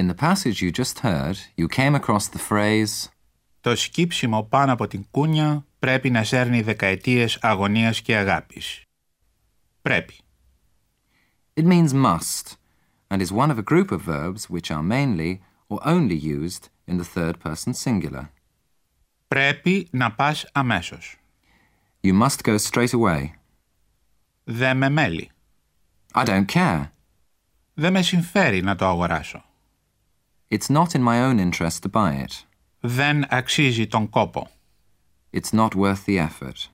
In the passage you just heard, you came across the phrase «Το σκύψιμο πάνω από την κούνια πρέπει να σέρνει δεκαετίες αγωνίας και αγάπης». Πρέπει. It means must and is one of a group of verbs which are mainly or only used in the third person singular. Πρέπει να πας αμέσως. You must go straight away. Δε με μέλει. I don't care. Δεν με συμφέρει να το αγοράσω. It's not in my own interest to buy it. Δεν αξίζει τον κόπο. It's not worth the effort.